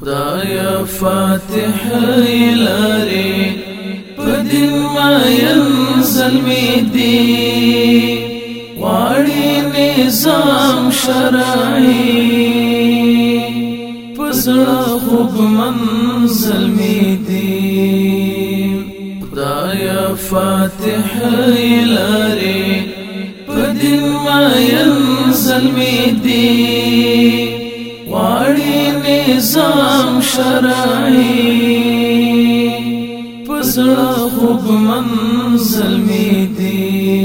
خدایا فاتح لاري پدین ما یم زلمی دی نظام شرعی پسړه خوب من ميدي دی خدایا فاتح لاري پدین ما یم زلمی دی نظام شرعي پزړه خوب منزل می دی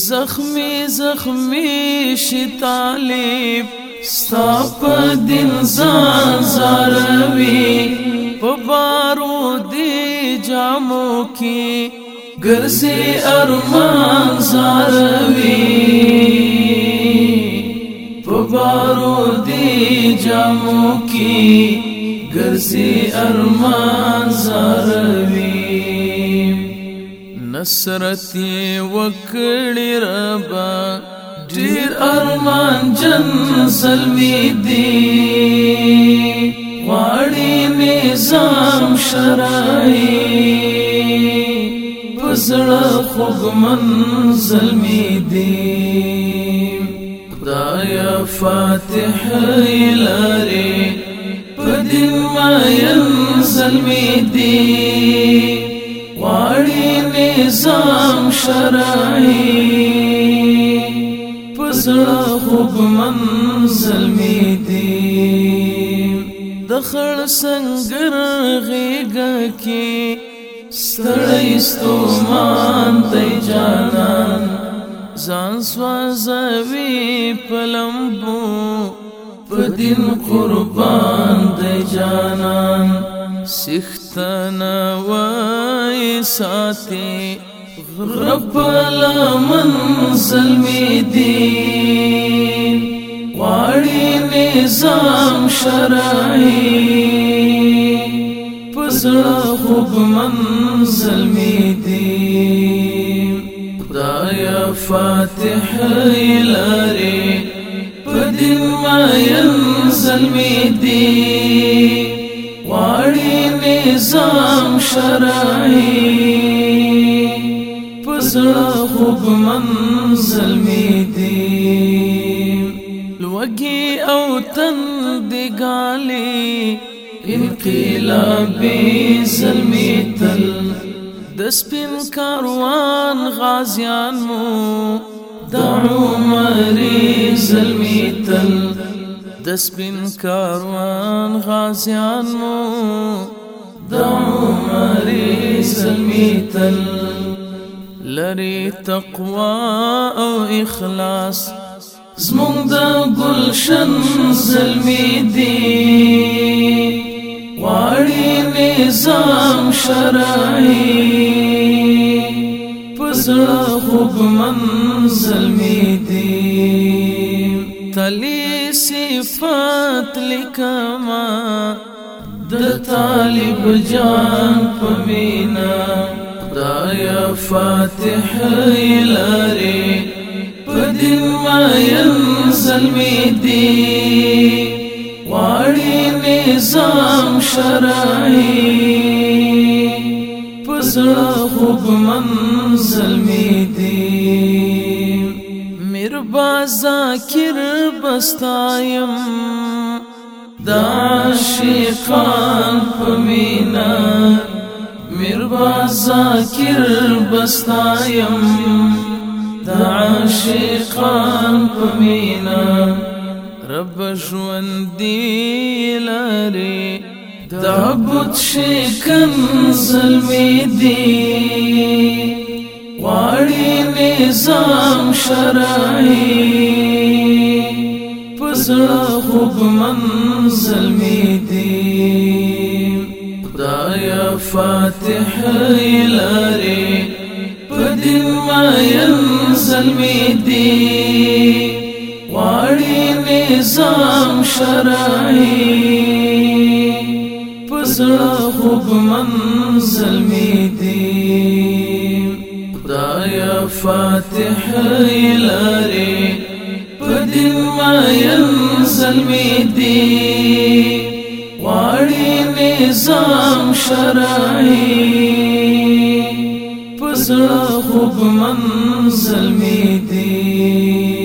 زخمی زخمی شي طالب ستاپ دین ځان زاروي په بارو دی جامو کې ګرځي ارمان زاروي بارودی جامو کی گرسی ارمان زاروی نصرت وکړی ربا ډیر ارمان جن سلمی دی واړی نظام شرای پسړه خوګمن زلمی دی یا فاتح لاري پدین ما یم زلمی دی واړی نظام شرعی پسړه خوب من زلمی دی دخل سنگر غیګه کی ستړی ستومان دی جانان ځان سوازوي پلمبو په دین قربان دی جانان سختن وای ساتي رب لمن زلمی دین غواړي نظام شرعي پسړه خوب من زلمی دین يا فاتح الاري قد ما ينزل ميدي واري نظام شرعي بزرا خب منزل ميدي الوجي او قالي انقلابي زلمي تل د سپین کاروان غازیان مو دعو عمر زلمی تل د سپین کاروان غازیان مو دعو عمر زلمی تل لري تقوا او اخلاص زمون دا گلشن زلمی دی نظام شرعي پزړه خوب منزل می دی تلی صفات لکما د طالب جان پمینا خدایا فاتح لری پدین ما ينزل می دی نظام شرعي پزړه خوب منزل می دی مربا ذاکر بستایم دا شیخان پمینا مربا ذاکر بستایم دا شیخان پمینا نه بشوندی لاری دا شي شکن ظلمی دی واری نظام شرعی پزڑا خوب من ظلمی دی خدایا فاتح ما پدن ماین ظلمی دی واری نظام شرعي پزړه خوب من می دی خدای فاتح لری پدین ما ينزل می دی نظام شرعي پزړه خوب من می دی